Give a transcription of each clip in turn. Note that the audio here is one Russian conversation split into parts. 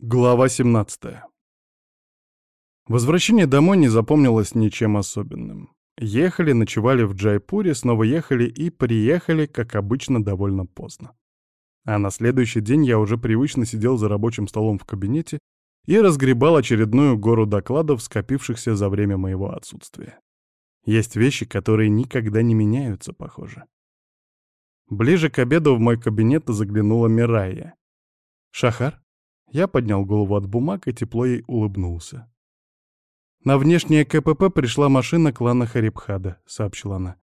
Глава 17. Возвращение домой не запомнилось ничем особенным. Ехали, ночевали в Джайпуре, снова ехали и приехали, как обычно, довольно поздно. А на следующий день я уже привычно сидел за рабочим столом в кабинете и разгребал очередную гору докладов, скопившихся за время моего отсутствия. Есть вещи, которые никогда не меняются, похоже. Ближе к обеду в мой кабинет заглянула Мирая. «Шахар?» Я поднял голову от бумаг и тепло ей улыбнулся. «На внешнее КПП пришла машина клана Харибхада», — сообщила она.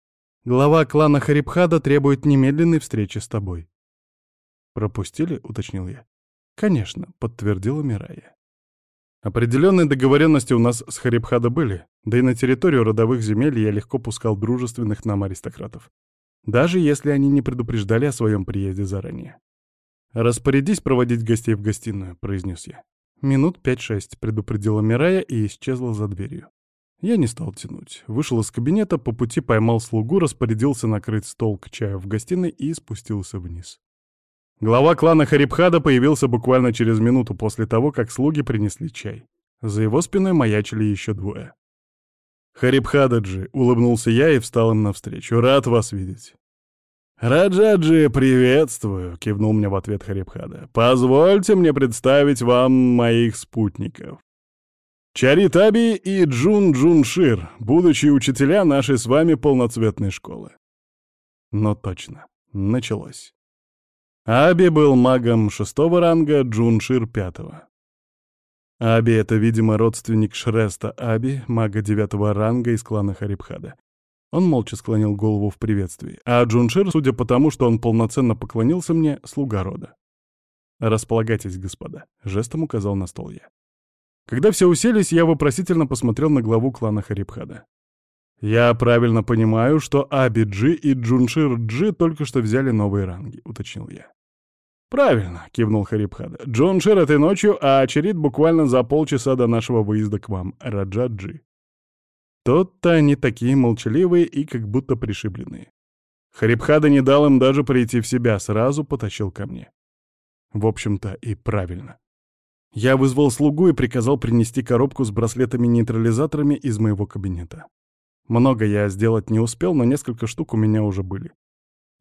«Глава клана Харибхада требует немедленной встречи с тобой». «Пропустили?» — уточнил я. «Конечно», — подтвердила Мирая. Определенные договоренности у нас с Харибхада были, да и на территорию родовых земель я легко пускал дружественных нам аристократов. Даже если они не предупреждали о своем приезде заранее. «Распорядись проводить гостей в гостиную», — произнес я. «Минут пять-шесть», — предупредила Мирая и исчезла за дверью. Я не стал тянуть. Вышел из кабинета, по пути поймал слугу, распорядился накрыть стол к чаю в гостиной и спустился вниз. Глава клана Харибхада появился буквально через минуту после того, как слуги принесли чай. За его спиной маячили еще двое. «Харибхададжи», — улыбнулся я и встал им навстречу. «Рад вас видеть». «Раджаджи, приветствую!» — кивнул мне в ответ Харибхада. «Позвольте мне представить вам моих спутников. Чаритаби и Джун Джуншир, будущие учителя нашей с вами полноцветной школы». Ну точно, началось. Аби был магом шестого ранга, Джуншир — пятого. Аби — это, видимо, родственник Шреста Аби, мага девятого ранга из клана Харибхада. Он молча склонил голову в приветствии, а Джуншир, судя по тому, что он полноценно поклонился мне, слуга рода. «Располагайтесь, господа», — жестом указал на стол я. Когда все уселись, я вопросительно посмотрел на главу клана Харибхада. «Я правильно понимаю, что Аби-Джи и Джуншир-Джи только что взяли новые ранги», — уточнил я. «Правильно», — кивнул Харибхада. «Джуншир этой ночью, а Ачерит буквально за полчаса до нашего выезда к вам, Раджа-Джи». Тот-то они такие молчаливые и как будто пришибленные. Харибхада не дал им даже прийти в себя, сразу потащил ко мне. В общем-то, и правильно. Я вызвал слугу и приказал принести коробку с браслетами-нейтрализаторами из моего кабинета. Много я сделать не успел, но несколько штук у меня уже были.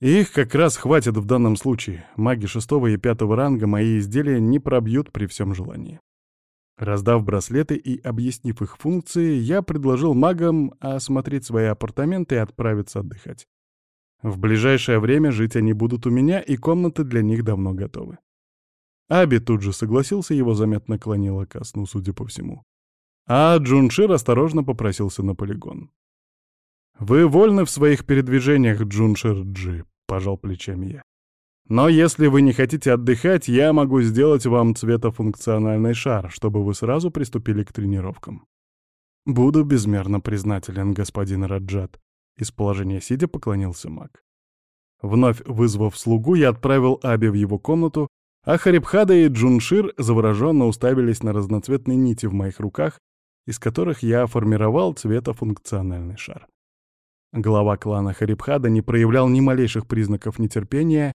И их как раз хватит в данном случае. Маги шестого и пятого ранга мои изделия не пробьют при всем желании. Раздав браслеты и объяснив их функции, я предложил магам осмотреть свои апартаменты и отправиться отдыхать. В ближайшее время жить они будут у меня, и комнаты для них давно готовы. Аби тут же согласился, его заметно клонило ко сну, судя по всему. А Джуншир осторожно попросился на полигон. «Вы вольны в своих передвижениях, Джуншир Джи», — пожал плечами я. Но если вы не хотите отдыхать, я могу сделать вам цветофункциональный шар, чтобы вы сразу приступили к тренировкам. Буду безмерно признателен, господин Раджат. Из положения сидя поклонился маг. Вновь вызвав слугу, я отправил Аби в его комнату, а Харибхада и Джуншир завороженно уставились на разноцветные нити в моих руках, из которых я формировал цветофункциональный шар. Глава клана Харибхада не проявлял ни малейших признаков нетерпения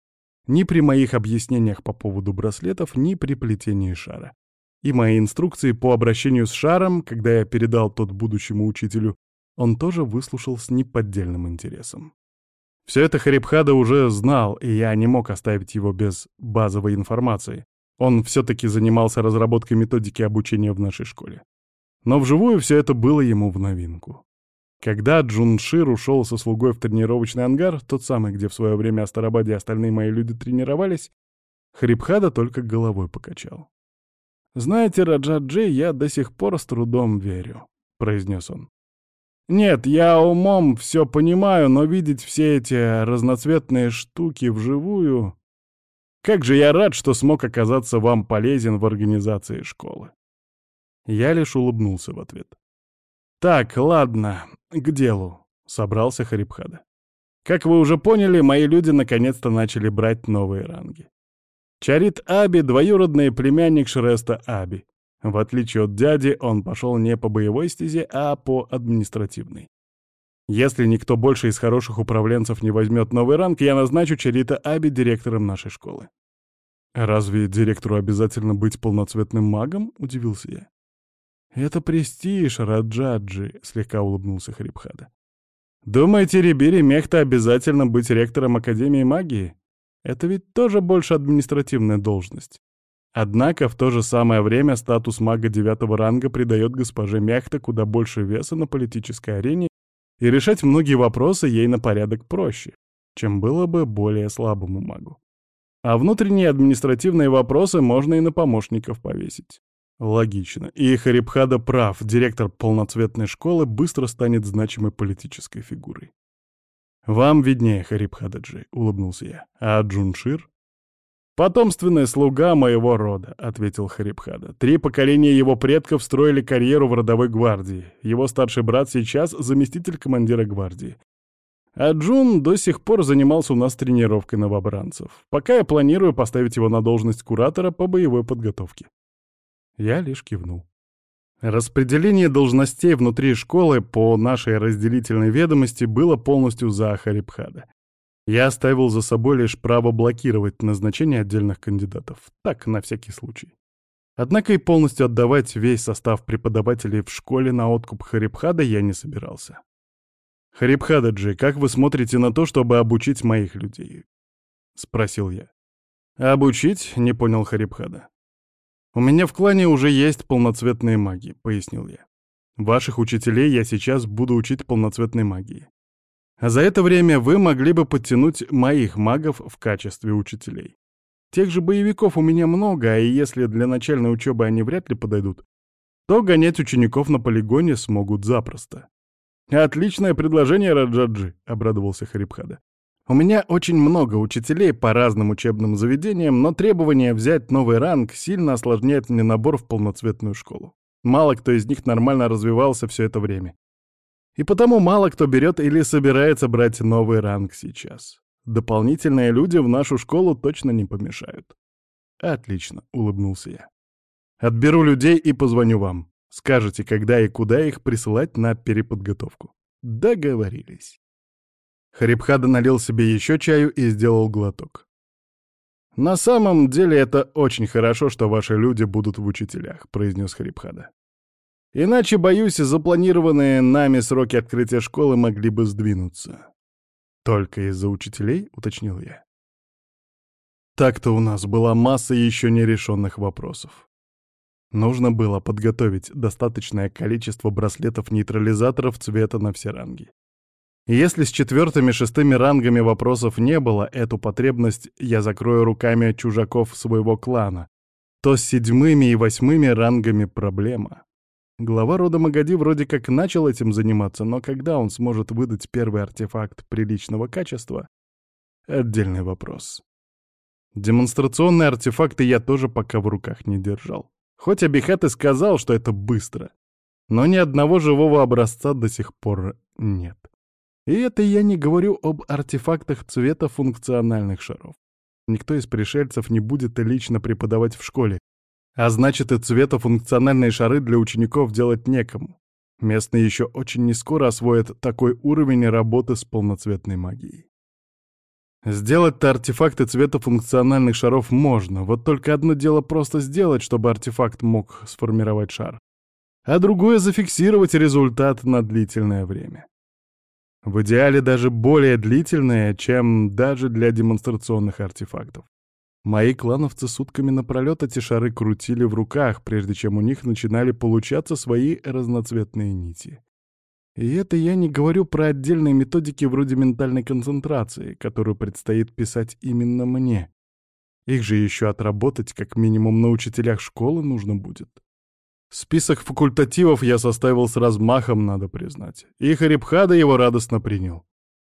ни при моих объяснениях по поводу браслетов, ни при плетении шара. И мои инструкции по обращению с шаром, когда я передал тот будущему учителю, он тоже выслушал с неподдельным интересом. Все это Харибхада уже знал, и я не мог оставить его без базовой информации. Он все-таки занимался разработкой методики обучения в нашей школе. Но вживую все это было ему в новинку. Когда Джуншир ушел со слугой в тренировочный ангар, тот самый, где в свое время Астарабаде остальные мои люди тренировались, Хрипхада только головой покачал. «Знаете, Раджа Джей, я до сих пор с трудом верю», — произнес он. «Нет, я умом все понимаю, но видеть все эти разноцветные штуки вживую... Как же я рад, что смог оказаться вам полезен в организации школы». Я лишь улыбнулся в ответ. «Так, ладно, к делу», — собрался Харибхада. «Как вы уже поняли, мои люди наконец-то начали брать новые ранги. Чарит Аби — двоюродный племянник Шреста Аби. В отличие от дяди, он пошел не по боевой стезе, а по административной. Если никто больше из хороших управленцев не возьмет новый ранг, я назначу Чарита Аби директором нашей школы. «Разве директору обязательно быть полноцветным магом?» — удивился я. «Это престиж, Раджаджи», — слегка улыбнулся Харибхада. «Думаете, Рибири Мехта обязательно быть ректором Академии магии? Это ведь тоже больше административная должность. Однако в то же самое время статус мага девятого ранга придает госпоже Мехта куда больше веса на политической арене и решать многие вопросы ей на порядок проще, чем было бы более слабому магу. А внутренние административные вопросы можно и на помощников повесить. Логично. И Харибхада прав, директор полноцветной школы быстро станет значимой политической фигурой. «Вам виднее, Харибхададжи», — улыбнулся я. «А Джуншир?» «Потомственный слуга моего рода», — ответил Харибхада. «Три поколения его предков строили карьеру в родовой гвардии. Его старший брат сейчас заместитель командира гвардии. А Джун до сих пор занимался у нас тренировкой новобранцев. Пока я планирую поставить его на должность куратора по боевой подготовке. Я лишь кивнул. Распределение должностей внутри школы по нашей разделительной ведомости было полностью за Харибхада. Я оставил за собой лишь право блокировать назначение отдельных кандидатов. Так, на всякий случай. Однако и полностью отдавать весь состав преподавателей в школе на откуп Харибхада я не собирался. «Харибхададжи, как вы смотрите на то, чтобы обучить моих людей?» — спросил я. «Обучить?» — не понял Харибхада. «У меня в клане уже есть полноцветные маги», — пояснил я. «Ваших учителей я сейчас буду учить полноцветной магии. А за это время вы могли бы подтянуть моих магов в качестве учителей. Тех же боевиков у меня много, а если для начальной учебы они вряд ли подойдут, то гонять учеников на полигоне смогут запросто». «Отличное предложение, Раджаджи», — обрадовался Харибхада. У меня очень много учителей по разным учебным заведениям, но требование взять новый ранг сильно осложняет мне набор в полноцветную школу. Мало кто из них нормально развивался все это время. И потому мало кто берет или собирается брать новый ранг сейчас. Дополнительные люди в нашу школу точно не помешают. Отлично, улыбнулся я. Отберу людей и позвоню вам. Скажете, когда и куда их присылать на переподготовку. Договорились. Харибхада налил себе еще чаю и сделал глоток. «На самом деле это очень хорошо, что ваши люди будут в учителях», — произнес Харибхада. «Иначе, боюсь, запланированные нами сроки открытия школы могли бы сдвинуться». «Только из-за учителей?» — уточнил я. Так-то у нас была масса еще нерешенных вопросов. Нужно было подготовить достаточное количество браслетов-нейтрализаторов цвета на все ранги. Если с четвертыми шестыми рангами вопросов не было, эту потребность я закрою руками чужаков своего клана, то с седьмыми и восьмыми рангами проблема. Глава рода Магади вроде как начал этим заниматься, но когда он сможет выдать первый артефакт приличного качества — отдельный вопрос. Демонстрационные артефакты я тоже пока в руках не держал. Хоть Абихат и сказал, что это быстро, но ни одного живого образца до сих пор нет. И это я не говорю об артефактах цвета функциональных шаров. Никто из пришельцев не будет лично преподавать в школе, а значит и цветофункциональные шары для учеников делать некому. Местные еще очень нескоро освоят такой уровень работы с полноцветной магией. Сделать-то артефакты цветофункциональных шаров можно, вот только одно дело просто сделать, чтобы артефакт мог сформировать шар, а другое — зафиксировать результат на длительное время. В идеале даже более длительное, чем даже для демонстрационных артефактов. Мои клановцы сутками напролет эти шары крутили в руках, прежде чем у них начинали получаться свои разноцветные нити. И это я не говорю про отдельные методики вроде ментальной концентрации, которую предстоит писать именно мне. Их же еще отработать как минимум на учителях школы нужно будет. Список факультативов я составил с размахом, надо признать. И Харибхада его радостно принял.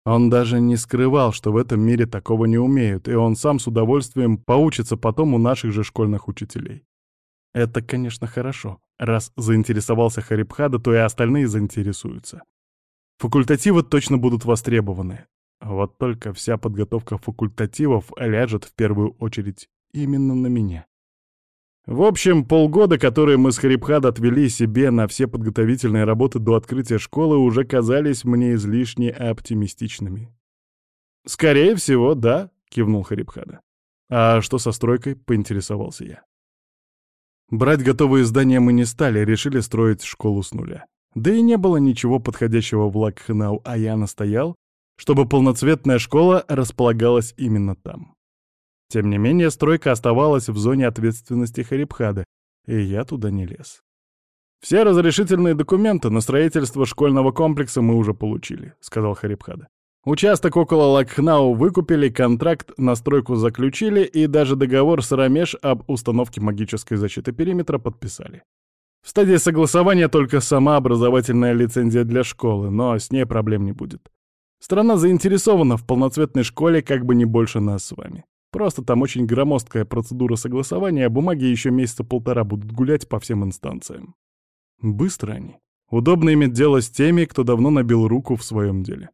Он даже не скрывал, что в этом мире такого не умеют, и он сам с удовольствием поучится потом у наших же школьных учителей. Это, конечно, хорошо. Раз заинтересовался Харибхада, то и остальные заинтересуются. Факультативы точно будут востребованы. Вот только вся подготовка факультативов ляжет в первую очередь именно на меня. В общем, полгода, которые мы с Харибхад отвели себе на все подготовительные работы до открытия школы, уже казались мне излишне оптимистичными. «Скорее всего, да», — кивнул Харибхада. «А что со стройкой?» — поинтересовался я. Брать готовые здания мы не стали, решили строить школу с нуля. Да и не было ничего подходящего в Лакхнау, а я настоял, чтобы полноцветная школа располагалась именно там. Тем не менее, стройка оставалась в зоне ответственности Харибхада, и я туда не лез. «Все разрешительные документы на строительство школьного комплекса мы уже получили», — сказал Харибхада. «Участок около Лакхнау выкупили, контракт на стройку заключили и даже договор с Рамеш об установке магической защиты периметра подписали. В стадии согласования только сама образовательная лицензия для школы, но с ней проблем не будет. Страна заинтересована в полноцветной школе как бы не больше нас с вами. Просто там очень громоздкая процедура согласования, а бумаги еще месяца полтора будут гулять по всем инстанциям. Быстро они. Удобно иметь дело с теми, кто давно набил руку в своем деле.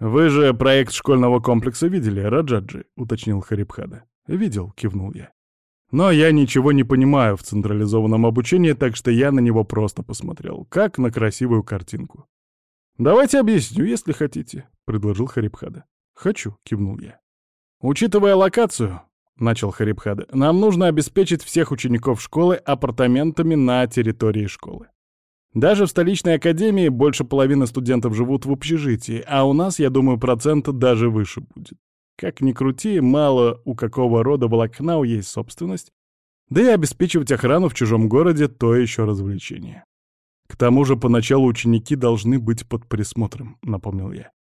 «Вы же проект школьного комплекса видели, Раджаджи?» — уточнил Харибхада. «Видел», — кивнул я. «Но я ничего не понимаю в централизованном обучении, так что я на него просто посмотрел, как на красивую картинку». «Давайте объясню, если хотите», — предложил Харибхада. «Хочу», — кивнул я. «Учитывая локацию, — начал Харибхада, — «нам нужно обеспечить всех учеников школы апартаментами на территории школы. Даже в столичной академии больше половины студентов живут в общежитии, а у нас, я думаю, процент даже выше будет. Как ни крути, мало у какого рода волокнау есть собственность, да и обеспечивать охрану в чужом городе — то еще развлечение. К тому же поначалу ученики должны быть под присмотром, напомнил я.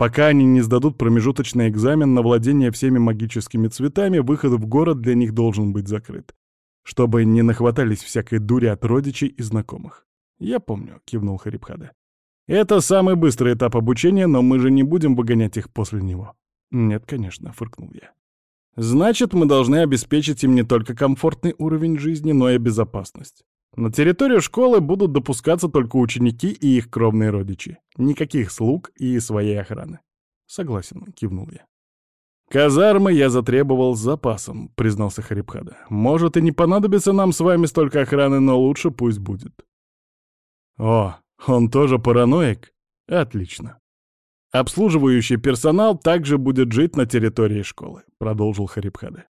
Пока они не сдадут промежуточный экзамен на владение всеми магическими цветами, выход в город для них должен быть закрыт. Чтобы не нахватались всякой дури от родичей и знакомых. «Я помню», — кивнул Харибхада. «Это самый быстрый этап обучения, но мы же не будем выгонять их после него». «Нет, конечно», — фыркнул я. «Значит, мы должны обеспечить им не только комфортный уровень жизни, но и безопасность. На территорию школы будут допускаться только ученики и их кровные родичи. Никаких слуг и своей охраны. Согласен, кивнул я. «Казармы я затребовал с запасом», — признался Харибхада. «Может, и не понадобится нам с вами столько охраны, но лучше пусть будет». «О, он тоже параноик? Отлично. Обслуживающий персонал также будет жить на территории школы», — продолжил Харибхада.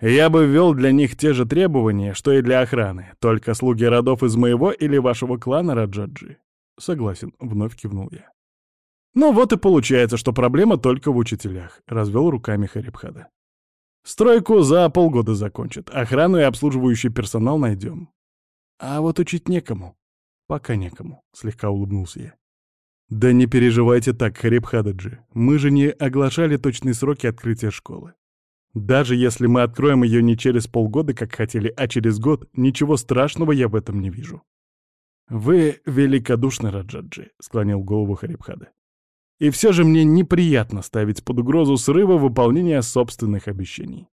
Я бы ввел для них те же требования, что и для охраны, только слуги родов из моего или вашего клана Раджаджи. Согласен, вновь кивнул я. Ну вот и получается, что проблема только в учителях, развел руками Харибхада. Стройку за полгода закончат, охрану и обслуживающий персонал найдем. А вот учить некому. Пока некому, слегка улыбнулся я. Да не переживайте так, Харибхададжи, мы же не оглашали точные сроки открытия школы. Даже если мы откроем ее не через полгода, как хотели, а через год, ничего страшного я в этом не вижу. «Вы великодушны, Раджаджи», — склонил голову Харибхада. «И все же мне неприятно ставить под угрозу срыва выполнения собственных обещаний».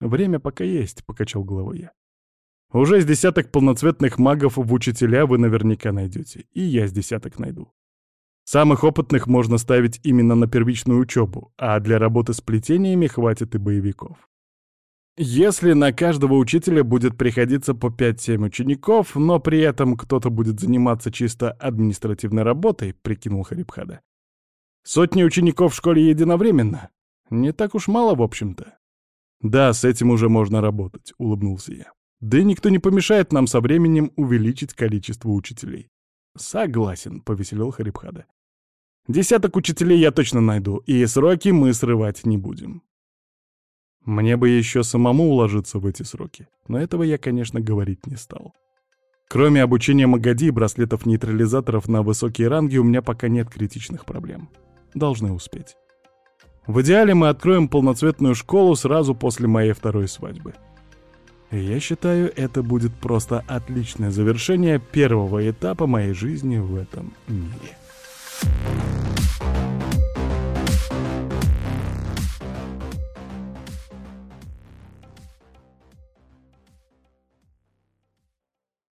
«Время пока есть», — покачал головой я. «Уже с десяток полноцветных магов в учителя вы наверняка найдете, и я с десяток найду. Самых опытных можно ставить именно на первичную учебу, а для работы с плетениями хватит и боевиков. Если на каждого учителя будет приходиться по 5-7 учеников, но при этом кто-то будет заниматься чисто административной работой, прикинул Харибхада. Сотни учеников в школе единовременно? Не так уж мало, в общем-то. Да, с этим уже можно работать, улыбнулся я. Да и никто не помешает нам со временем увеличить количество учителей. Согласен, повеселил Харибхада. Десяток учителей я точно найду, и сроки мы срывать не будем. Мне бы еще самому уложиться в эти сроки, но этого я, конечно, говорить не стал. Кроме обучения Магади и браслетов-нейтрализаторов на высокие ранги, у меня пока нет критичных проблем. Должны успеть. В идеале мы откроем полноцветную школу сразу после моей второй свадьбы. И я считаю, это будет просто отличное завершение первого этапа моей жизни в этом мире.